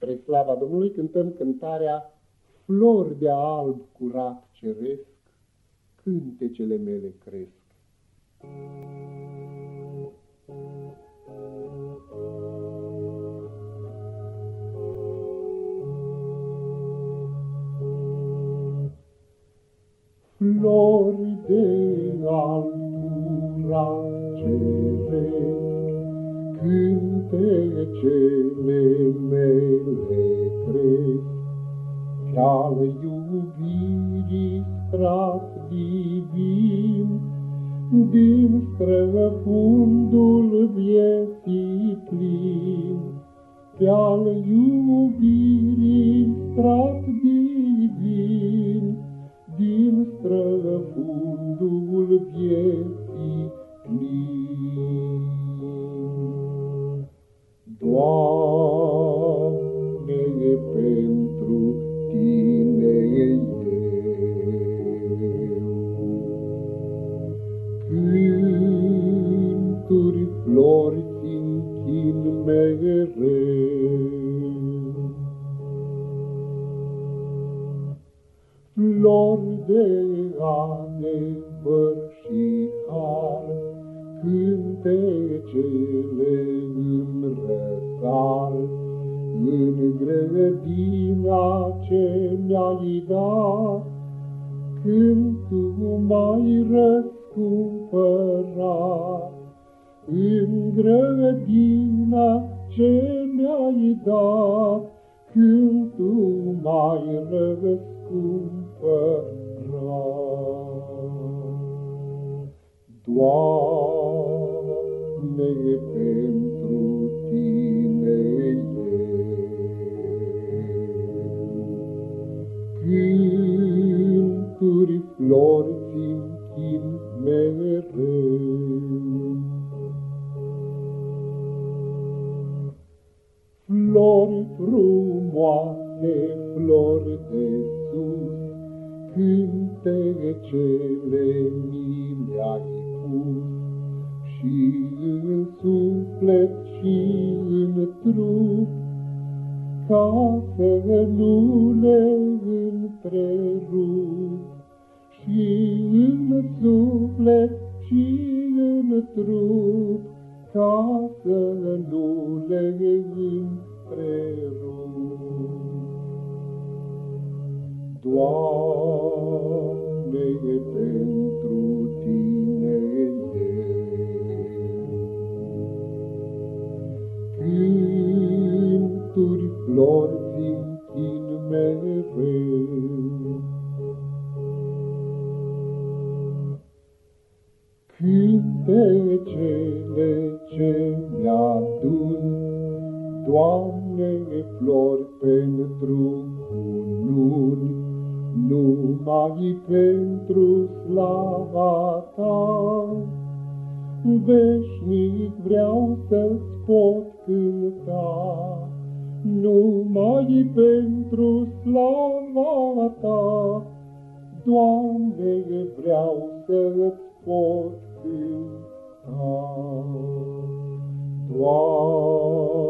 Spre slava Domnului cântăm cântarea Flori de alb curat ceresc, cântecele mele cresc. Flori de alb curat ceresc, cântecele mele cresc, Pe-al iubirii strat divin, Din străfundul vieții plin, Pe-al iubirii Flori de adevăr și har, cântecele în răsar, în grădina ce mi-ai dat, când tu m-ai răscumpărat. În grădina ce mi-ai dat, când tu m-ai răscumpărat. Doamne, pentru Tine eu Flori frumoase, flori de sus, cântecele mi le-ai pus, și în suflet și în trup, ca să nu ca să nu le întrerup. Doamne, pentru Tine eu cânturi, flori, Cântecele ce mi-adun, Doamne, flori pentru cununi, numai pentru slava Ta. Veșnic vreau să-ți pot cânta, numai pentru slava Ta. Doamne, vreau să-ți pot cânta. Doamne, pentru